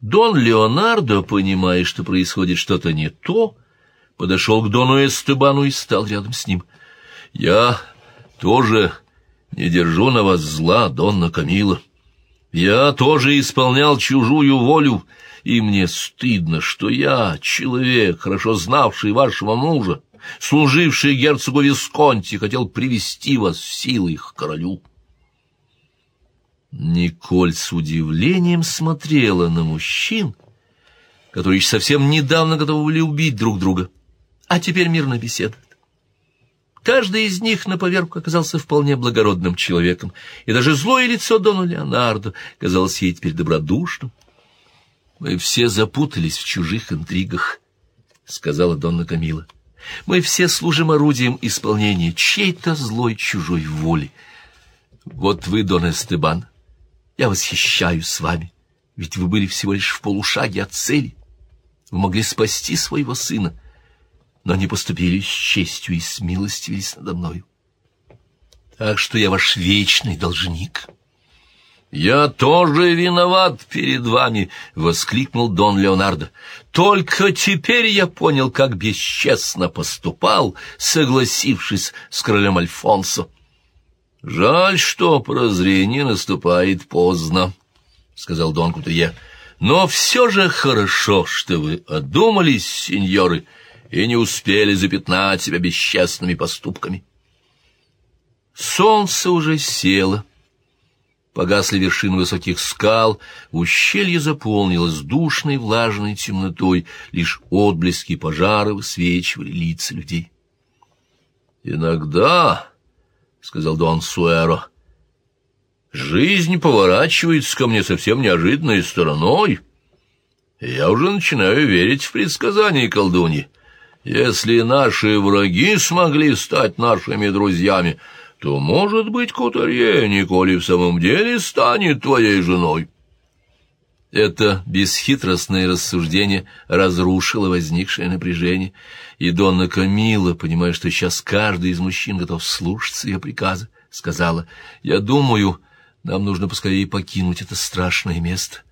Дон Леонардо, понимая, что происходит что-то не то, подошел к Дону Эстебану и стал рядом с ним. «Я тоже не держу на вас зла, Донна Камила. Я тоже исполнял чужую волю, и мне стыдно, что я, человек, хорошо знавший вашего мужа, служивший герцогу Висконти, хотел привести вас силой к королю». Николь с удивлением смотрела на мужчин, которые совсем недавно готовы были убить друг друга, а теперь мирно беседуют. Каждый из них на поверку оказался вполне благородным человеком, и даже злое лицо Дона Леонардо казалось ей теперь добродушным. «Мы все запутались в чужих интригах», — сказала Донна Камила. «Мы все служим орудием исполнения чьей-то злой чужой воли. Вот вы, Дон Эстебан, я восхищаюсь с вами, ведь вы были всего лишь в полушаге от цели. Вы могли спасти своего сына, но не поступили с честью и смилостивились надо мною. Так что я ваш вечный должник». «Я тоже виноват перед вами!» — воскликнул Дон Леонардо. «Только теперь я понял, как бесчестно поступал, согласившись с королем Альфонсо. «Жаль, что прозрение наступает поздно», — сказал Дон Кутуе. «Но все же хорошо, что вы одумались, сеньоры, и не успели запятнать себя бесчестными поступками». Солнце уже село. Погасли вершины высоких скал, ущелье заполнилось душной влажной темнотой, лишь отблески пожара высвечивали лица людей. «Иногда...» — сказал Дон Суэро. «Жизнь поворачивается ко мне совсем неожиданной стороной. Я уже начинаю верить в предсказания колдуньи. Если наши враги смогли стать нашими друзьями, то, может быть, Кутарье Николи в самом деле станет твоей женой». Это бесхитростное рассуждение разрушило возникшее напряжение, и Донна Камила, понимая, что сейчас каждый из мужчин готов слушаться ее приказа, сказала, «Я думаю, нам нужно поскорее покинуть это страшное место».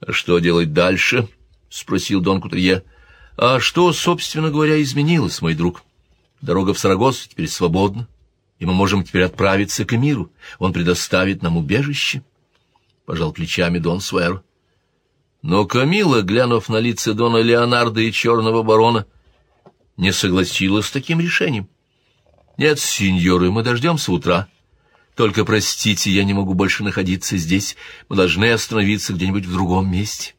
«А что делать дальше?» — спросил Дон Кутерье. «А что, собственно говоря, изменилось, мой друг? Дорога в Сарагос теперь свободна, и мы можем теперь отправиться к Эмиру. Он предоставит нам убежище». Пожал плечами Дон Суэро. Но Камила, глянув на лица Дона Леонардо и Черного Барона, не согласилась с таким решением. «Нет, сеньоры, мы дождемся утра. Только, простите, я не могу больше находиться здесь. Мы должны остановиться где-нибудь в другом месте».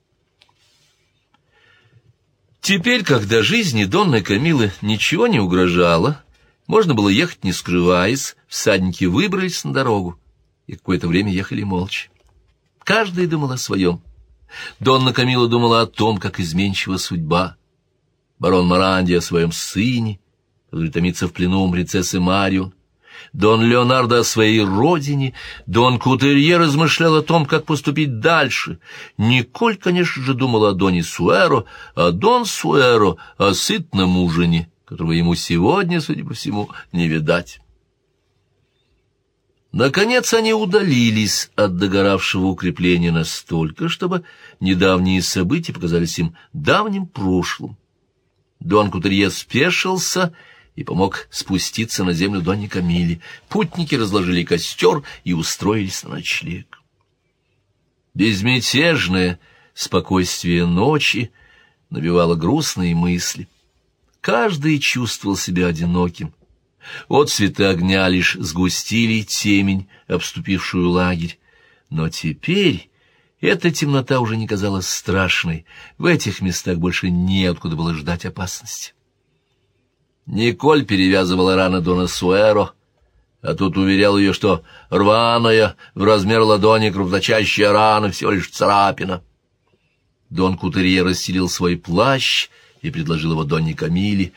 Теперь, когда жизни Донны Камилы ничего не угрожало, можно было ехать не скрываясь, всадники выбрались на дорогу и какое-то время ехали молча. Каждый думал о своем. Донна Камила думала о том, как изменчива судьба. Барон Маранди о своем сыне, который томится в плену у принцессы Марион. Дон Леонардо о своей родине, Дон Кутерье размышлял о том, как поступить дальше. Николь, конечно же, думал о Доне Суэро, а Дон Суэро о сытном ужине, которого ему сегодня, судя по всему, не видать. Наконец они удалились от догоравшего укрепления настолько, чтобы недавние события показались им давним прошлым. Дон Кутерье спешился и помог спуститься на землю Донни Камиле. Путники разложили костер и устроились на ночлег. Безмятежное спокойствие ночи набивало грустные мысли. Каждый чувствовал себя одиноким — от цвета огня лишь сгустили темень, обступившую лагерь. Но теперь эта темнота уже не казалась страшной. В этих местах больше неоткуда было ждать опасности. Николь перевязывала раны Дона Суэро, а тут уверял ее, что рваная в размер ладони кровоточащая рана всего лишь царапина. Дон Кутерье расстелил свой плащ и предложил его Донне Камиле,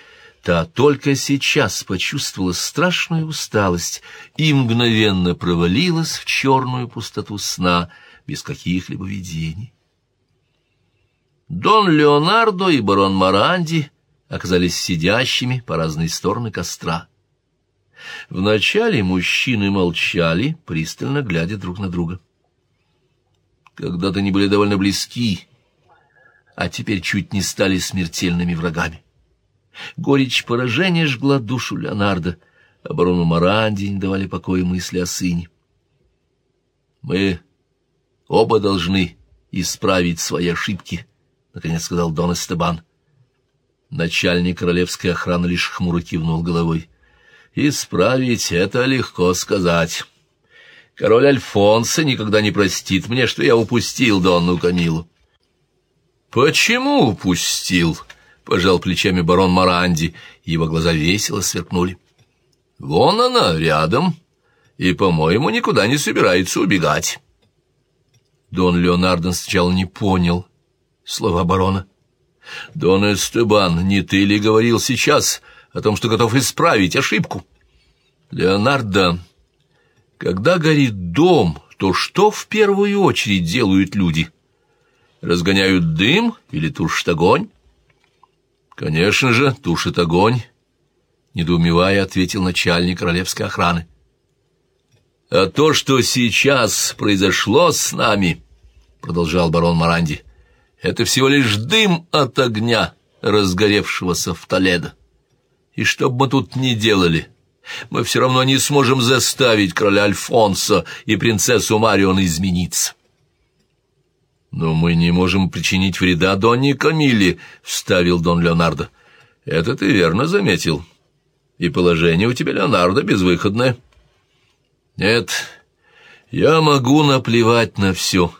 Та только сейчас почувствовала страшную усталость и мгновенно провалилась в черную пустоту сна без каких-либо видений. Дон Леонардо и барон Маранди оказались сидящими по разные стороны костра. Вначале мужчины молчали, пристально глядя друг на друга. Когда-то они были довольно близки, а теперь чуть не стали смертельными врагами. Горечь поражения жгла душу Леонардо, а барону Маранди не давали покоя мысли о сыне. «Мы оба должны исправить свои ошибки», — наконец сказал Дон Эстебан. Начальник королевской охраны лишь хмуро кивнул головой. «Исправить — это легко сказать. Король Альфонсо никогда не простит мне, что я упустил Донну Камилу». «Почему упустил?» — пожал плечами барон Маранди, его глаза весело сверкнули. «Вон она, рядом, и, по-моему, никуда не собирается убегать». Дон Леонардо сначала не понял слова барона. «Дон Эстебан, не ты ли говорил сейчас о том, что готов исправить ошибку?» «Леонардо, когда горит дом, то что в первую очередь делают люди? Разгоняют дым или тушат огонь?» «Конечно же, тушит огонь», — недоумевая ответил начальник королевской охраны. «А то, что сейчас произошло с нами», — продолжал барон Маранди, — «это всего лишь дым от огня, разгоревшегося в Толедо. И что бы мы тут ни делали, мы все равно не сможем заставить короля Альфонсо и принцессу Марион измениться». «Но мы не можем причинить вреда Донне Камиле», — вставил Дон Леонардо. «Это ты верно заметил. И положение у тебя, Леонардо, безвыходное». Нет, я могу наплевать на все.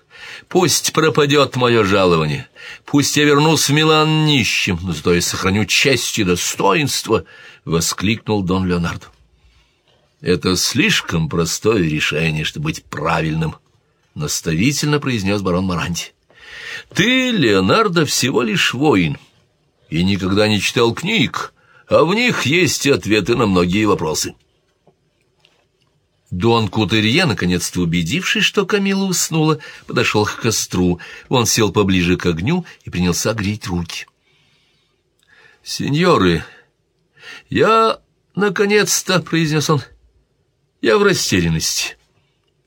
Пусть пропадет мое жалование, пусть я вернусь в Милан нищим, но зато я сохраню честь и достоинство, — воскликнул Дон Леонардо. Это слишком простое решение, чтобы быть правильным, — наставительно произнес барон Маранти. Ты, Леонардо, всего лишь воин, и никогда не читал книг, а в них есть ответы на многие вопросы. — Дон Кутерье, наконец-то убедившись, что Камила уснула, подошел к костру. Он сел поближе к огню и принялся греть руки. «Сеньоры, я, наконец-то, — произнес он, — я в растерянности.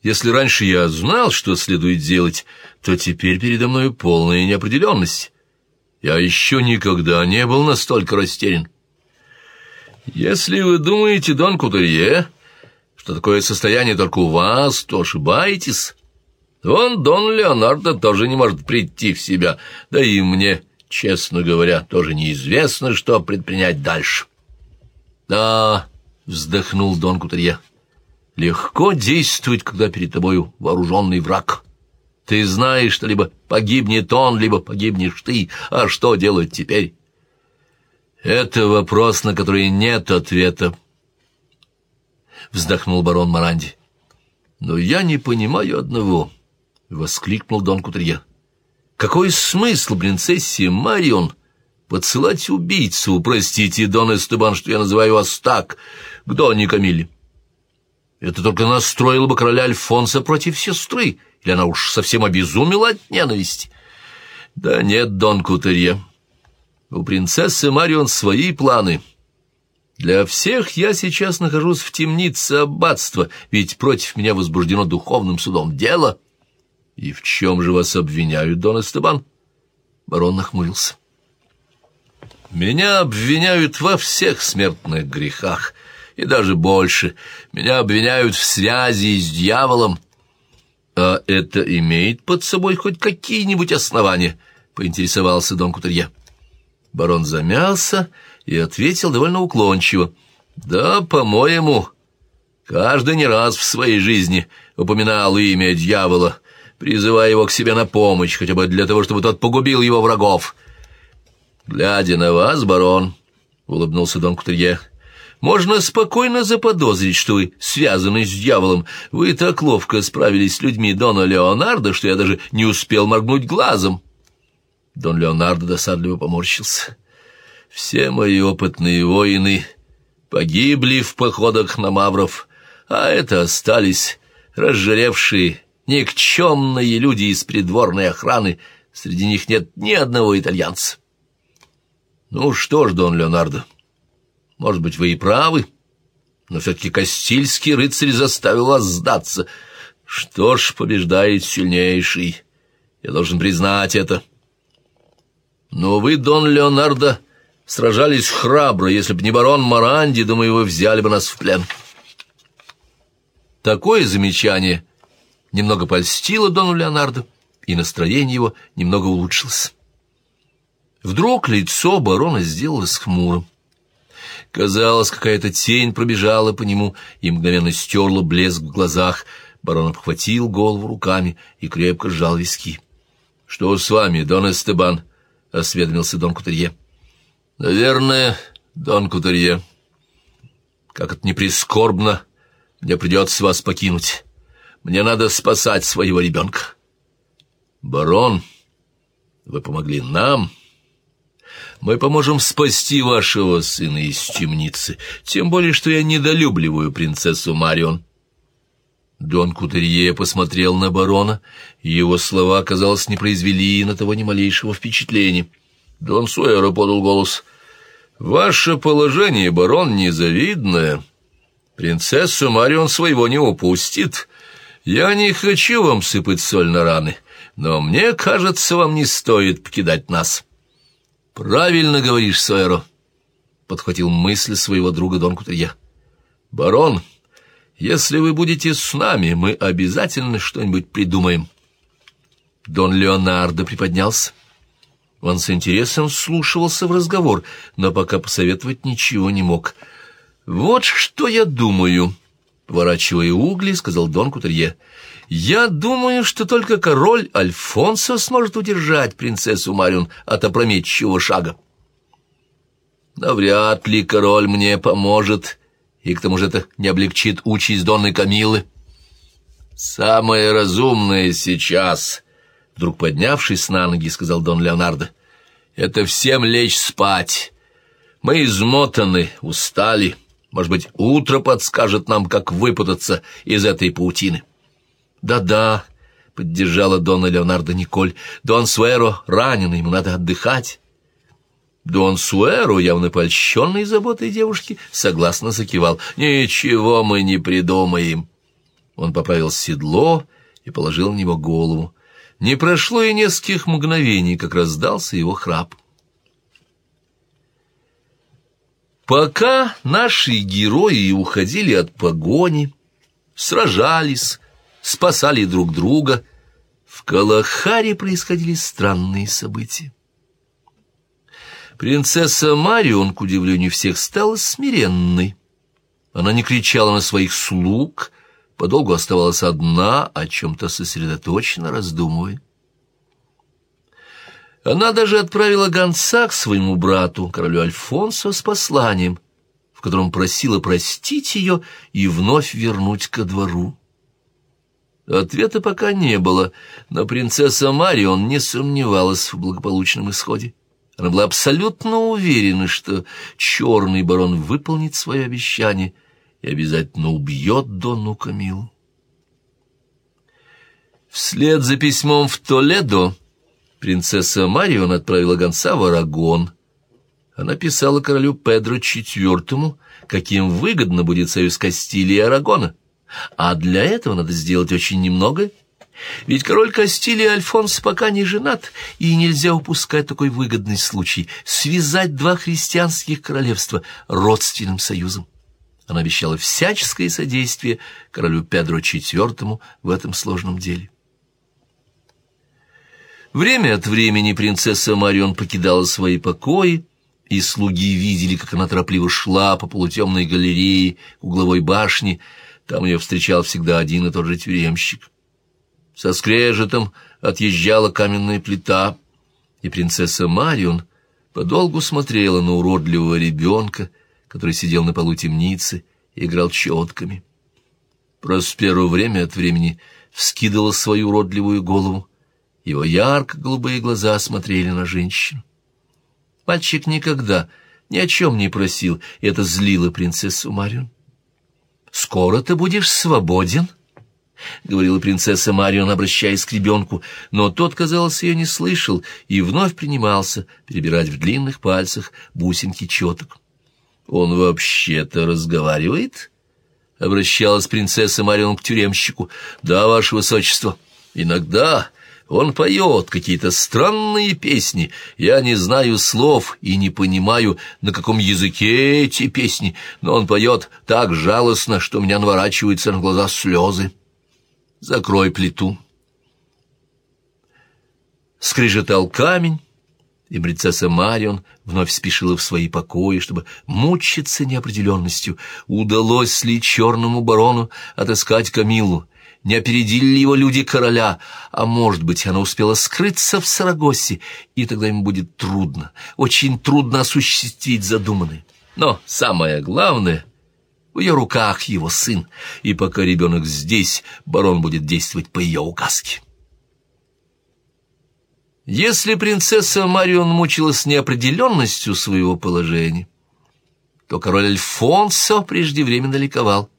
Если раньше я знал, что следует делать, то теперь передо мной полная неопределенность. Я еще никогда не был настолько растерян. Если вы думаете, Дон Кутерье что такое состояние только у вас, то ошибаетесь. Он, Дон Леонардо, тоже не может прийти в себя, да и мне, честно говоря, тоже неизвестно, что предпринять дальше. «Да», — вздохнул Дон Кутерье, — «легко действовать, когда перед тобою вооруженный враг. Ты знаешь, что либо погибнет он, либо погибнешь ты, а что делать теперь?» «Это вопрос, на который нет ответа», — вздохнул барон Маранди. «Но я не понимаю одного», — воскликнул Дон Кутрия. «Какой смысл принцессе Марион подсылать убийцу, простите, Дон Эстебан, что я называю вас так, к Донне Камиле? Это только настроило бы короля Альфонса против сестры, или она уж совсем обезумела от ненависти?» «Да нет, Дон Кутерье, у принцессы Марион свои планы». Для всех я сейчас нахожусь в темнице аббатства, ведь против меня возбуждено духовным судом дело. И в чем же вас обвиняют, Дон Эстебан? Барон нахмурился. Меня обвиняют во всех смертных грехах, и даже больше. Меня обвиняют в связи с дьяволом. А это имеет под собой хоть какие-нибудь основания? Поинтересовался Дон Кутерье. Барон замялся и ответил довольно уклончиво. «Да, по-моему, каждый не раз в своей жизни упоминал имя дьявола, призывая его к себе на помощь, хотя бы для того, чтобы тот погубил его врагов». «Глядя на вас, барон», — улыбнулся Дон Кутерье, — «можно спокойно заподозрить, что вы связаны с дьяволом. Вы так ловко справились с людьми Дона Леонардо, что я даже не успел моргнуть глазом». Дон Леонардо досадливо поморщился. Все мои опытные воины погибли в походах на мавров, а это остались разжиревшие, никчемные люди из придворной охраны, среди них нет ни одного итальянца. Ну что ж, Дон Леонардо, может быть, вы и правы, но все-таки Кастильский рыцарь заставил вас сдаться. Что ж, побеждает сильнейший, я должен признать это. Но вы, Дон Леонардо, сражались храбро. Если б не барон Маранди, думаю, вы взяли бы нас в плен. Такое замечание немного польстило Дону Леонардо, и настроение его немного улучшилось. Вдруг лицо барона сделалось хмурым. Казалось, какая-то тень пробежала по нему и мгновенно стерла блеск в глазах. Барон обхватил голову руками и крепко сжал виски. — Что с вами, Дон Эстебан? — осведомился Дон Кутерье. — Наверное, Дон Кутерье. Как это не прискорбно, мне придется вас покинуть. Мне надо спасать своего ребенка. — Барон, вы помогли нам... Мы поможем спасти вашего сына из темницы, тем более, что я недолюбливаю принцессу Марион». Дон Кутерье посмотрел на барона, и его слова, казалось, не произвели на того ни малейшего впечатления. Дон Суэро подал голос. «Ваше положение, барон, незавидное. Принцессу Марион своего не упустит. Я не хочу вам сыпать соль на раны, но мне кажется, вам не стоит покидать нас». «Правильно говоришь, Сойеро», — подхватил мысль своего друга Дон Кутерья. «Барон, если вы будете с нами, мы обязательно что-нибудь придумаем». Дон Леонардо приподнялся. Он с интересом слушался в разговор, но пока посоветовать ничего не мог. «Вот что я думаю», — поворачивая угли, сказал Дон Кутерье. Я думаю, что только король Альфонсо сможет удержать принцессу Марион от опрометчивого шага. Навряд ли король мне поможет, и к тому же это не облегчит участь Донны Камилы. Самое разумное сейчас, вдруг поднявшись на ноги, сказал Дон Леонардо, это всем лечь спать. Мы измотаны, устали. Может быть, утро подскажет нам, как выпутаться из этой паутины. «Да-да», — поддержала Дона Леонардо Николь, — «Дон Суэро ранен, ему надо отдыхать». Дон Суэро, явно польщенный заботой девушки, согласно закивал. «Ничего мы не придумаем». Он поправил седло и положил на него голову. Не прошло и нескольких мгновений, как раздался его храп. Пока наши герои уходили от погони, сражались, спасали друг друга. В Калахаре происходили странные события. Принцесса Марион, к удивлению всех, стала смиренной. Она не кричала на своих слуг, подолгу оставалась одна, о чем-то сосредоточенно раздумывая. Она даже отправила гонца к своему брату, королю Альфонсо, с посланием, в котором просила простить ее и вновь вернуть ко двору. Ответа пока не было, но принцесса Марион не сомневалась в благополучном исходе. Она была абсолютно уверена, что черный барон выполнит свое обещание и обязательно убьет Донну Камилу. Вслед за письмом в Толедо принцесса Марион отправила гонца в Арагон. Она писала королю Педро IV, каким выгодно будет союз Кастилии и Арагона. А для этого надо сделать очень немного. Ведь король Кастилии Альфонс пока не женат, и нельзя упускать такой выгодный случай — связать два христианских королевства родственным союзом. Она обещала всяческое содействие королю Педро IV в этом сложном деле. Время от времени принцесса Марион покидала свои покои, и слуги видели, как она торопливо шла по полутемной галерее угловой башни, там ее встречал всегда один и тот же тюремщик. Со скрежетом отъезжала каменная плита, и принцесса Марион подолгу смотрела на уродливого ребенка, который сидел на полу темницы и играл четками. Просперу время от времени вскидывала свою уродливую голову. Его ярко-голубые глаза смотрели на женщину. Мальчик никогда ни о чем не просил, и это злило принцессу Марион. «Скоро ты будешь свободен», — говорила принцесса Марион, обращаясь к ребенку, но тот, казалось, ее не слышал и вновь принимался перебирать в длинных пальцах бусинки четок. «Он вообще-то разговаривает?» — обращалась принцесса Марион к тюремщику. «Да, ваше высочество, иногда Он поет какие-то странные песни. Я не знаю слов и не понимаю, на каком языке эти песни, но он поет так жалостно, что у меня наворачиваются на глаза слезы. Закрой плиту. Скрежетал камень, и принцесса Марион вновь спешила в свои покои, чтобы мучиться неопределенностью, удалось ли черному барону отыскать Камилу, не опередили ли его люди короля, а может быть, она успела скрыться в Сарагосе, и тогда ему будет трудно, очень трудно осуществить задуманное. Но самое главное, в ее руках его сын, и пока ребенок здесь, барон будет действовать по ее указке. Если принцесса Марион мучилась неопределенностью своего положения, то король Альфонсо преждевременно ликовал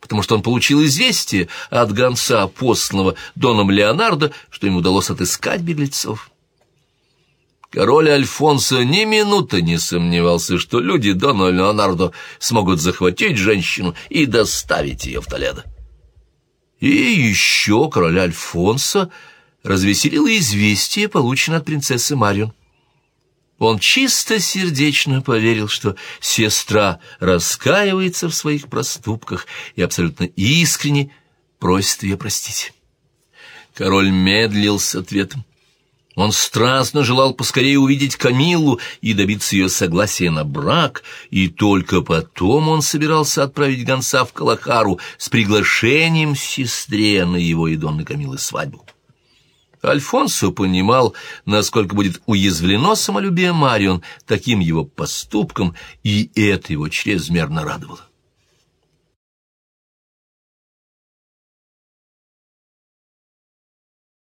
потому что он получил известие от гонца, посланного Доном Леонардо, что ему удалось отыскать беглецов. Король Альфонсо ни минуты не сомневался, что люди Дона Леонардо смогут захватить женщину и доставить ее в Толедо. И еще король Альфонсо развеселило известие, полученное от принцессы Марион. Он чисто сердечно поверил, что сестра раскаивается в своих проступках и абсолютно искренне просит ее простить. Король медлил с ответом. Он страстно желал поскорее увидеть Камилу и добиться ее согласия на брак, и только потом он собирался отправить гонца в Калахару с приглашением сестре на его и Донны Камилы свадьбу. Альфонсо понимал, насколько будет уязвлено самолюбие Марион таким его поступком, и это его чрезмерно радовало.